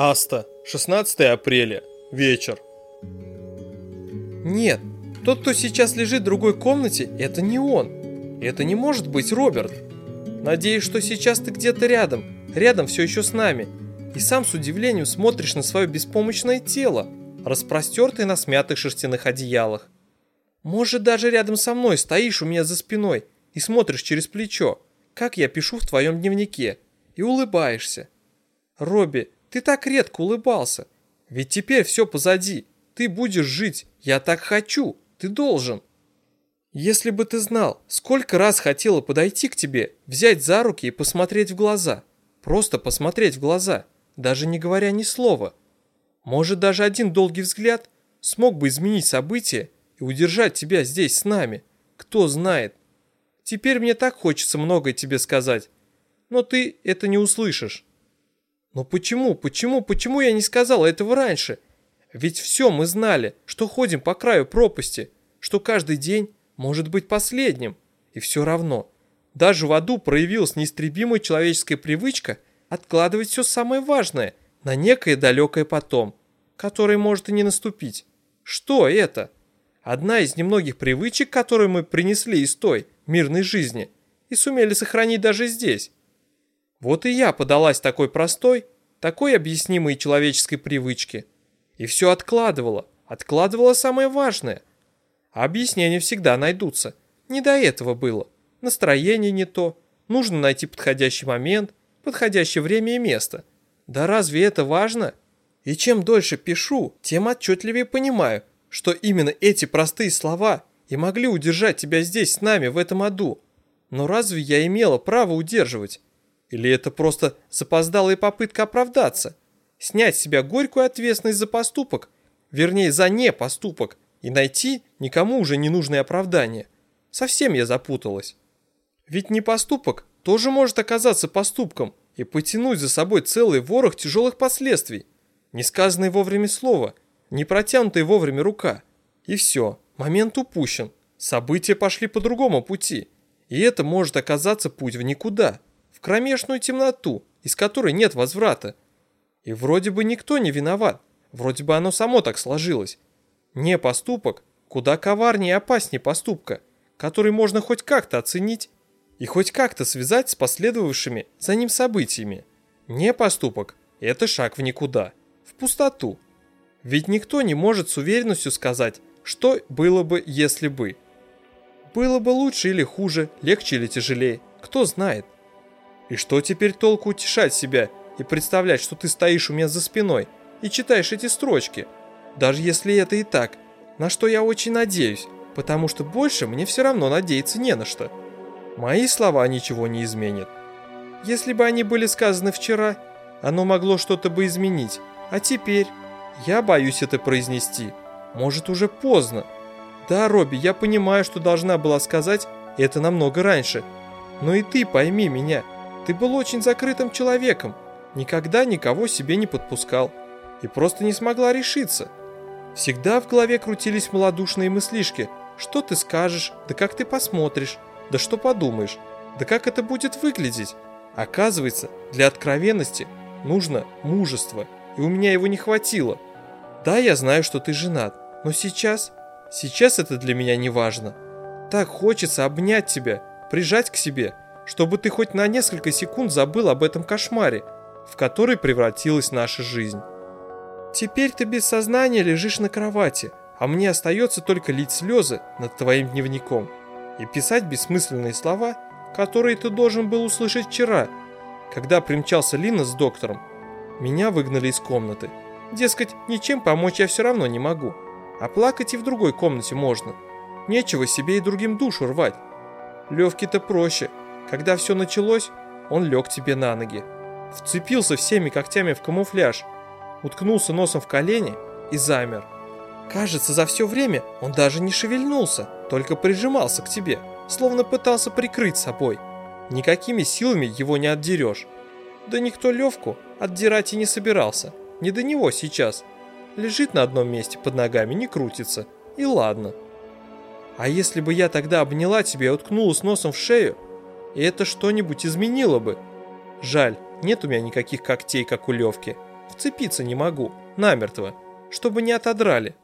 Аста, 16 апреля, вечер. Нет, тот, кто сейчас лежит в другой комнате, это не он. Это не может быть Роберт. Надеюсь, что сейчас ты где-то рядом, рядом все еще с нами, и сам с удивлением смотришь на свое беспомощное тело, распростертое на смятых шерстяных одеялах. Может, даже рядом со мной стоишь у меня за спиной и смотришь через плечо, как я пишу в твоем дневнике, и улыбаешься. Робби, ты так редко улыбался. Ведь теперь все позади. Ты будешь жить. Я так хочу. Ты должен. Если бы ты знал, сколько раз хотела подойти к тебе, взять за руки и посмотреть в глаза. Просто посмотреть в глаза, даже не говоря ни слова. Может, даже один долгий взгляд смог бы изменить события и удержать тебя здесь с нами. Кто знает. Теперь мне так хочется многое тебе сказать. Но ты это не услышишь. Но почему, почему, почему я не сказала этого раньше? Ведь все мы знали, что ходим по краю пропасти, что каждый день может быть последним. И все равно, даже в аду проявилась неистребимая человеческая привычка откладывать все самое важное на некое далекое потом, которое может и не наступить. Что это? Одна из немногих привычек, которые мы принесли из той мирной жизни и сумели сохранить даже здесь. Вот и я подалась такой простой, такой объяснимой человеческой привычке. И все откладывала, откладывала самое важное. А объяснения всегда найдутся. Не до этого было. Настроение не то. Нужно найти подходящий момент, подходящее время и место. Да разве это важно? И чем дольше пишу, тем отчетливее понимаю, что именно эти простые слова и могли удержать тебя здесь с нами в этом аду. Но разве я имела право удерживать? Или это просто запоздалая попытка оправдаться? Снять с себя горькую ответственность за поступок, вернее за не поступок, и найти никому уже не нужное оправдание. Совсем я запуталась. Ведь не поступок тоже может оказаться поступком и потянуть за собой целый ворох тяжелых последствий. Не сказанное вовремя слово, не протянутая вовремя рука. И все, момент упущен. События пошли по другому пути. И это может оказаться путь в никуда в кромешную темноту, из которой нет возврата. И вроде бы никто не виноват, вроде бы оно само так сложилось. Не поступок, куда коварнее и опаснее поступка, который можно хоть как-то оценить и хоть как-то связать с последовавшими за ним событиями. Не поступок – это шаг в никуда, в пустоту. Ведь никто не может с уверенностью сказать, что было бы, если бы. Было бы лучше или хуже, легче или тяжелее, кто знает. И что теперь толку утешать себя и представлять, что ты стоишь у меня за спиной и читаешь эти строчки? Даже если это и так, на что я очень надеюсь, потому что больше мне все равно надеяться не на что. Мои слова ничего не изменят. Если бы они были сказаны вчера, оно могло что-то бы изменить, а теперь я боюсь это произнести. Может уже поздно. Да, Робби, я понимаю, что должна была сказать это намного раньше. Но и ты пойми меня – ты был очень закрытым человеком, никогда никого себе не подпускал и просто не смогла решиться. Всегда в голове крутились малодушные мыслишки. Что ты скажешь, да как ты посмотришь, да что подумаешь, да как это будет выглядеть. Оказывается, для откровенности нужно мужество, и у меня его не хватило. Да, я знаю, что ты женат, но сейчас, сейчас это для меня не важно. Так хочется обнять тебя, прижать к себе – чтобы ты хоть на несколько секунд забыл об этом кошмаре, в который превратилась наша жизнь. Теперь ты без сознания лежишь на кровати, а мне остается только лить слезы над твоим дневником и писать бессмысленные слова, которые ты должен был услышать вчера, когда примчался Лина с доктором. Меня выгнали из комнаты. Дескать, ничем помочь я все равно не могу. А плакать и в другой комнате можно. Нечего себе и другим душу рвать. Левке-то проще – когда все началось, он лег тебе на ноги. Вцепился всеми когтями в камуфляж, уткнулся носом в колени и замер. Кажется, за все время он даже не шевельнулся, только прижимался к тебе, словно пытался прикрыть собой. Никакими силами его не отдерешь. Да никто Левку отдирать и не собирался. Не до него сейчас. Лежит на одном месте под ногами, не крутится. И ладно. А если бы я тогда обняла тебя и уткнулась носом в шею, и это что-нибудь изменило бы. Жаль, нет у меня никаких когтей, как у Левки. Вцепиться не могу, намертво, чтобы не отодрали.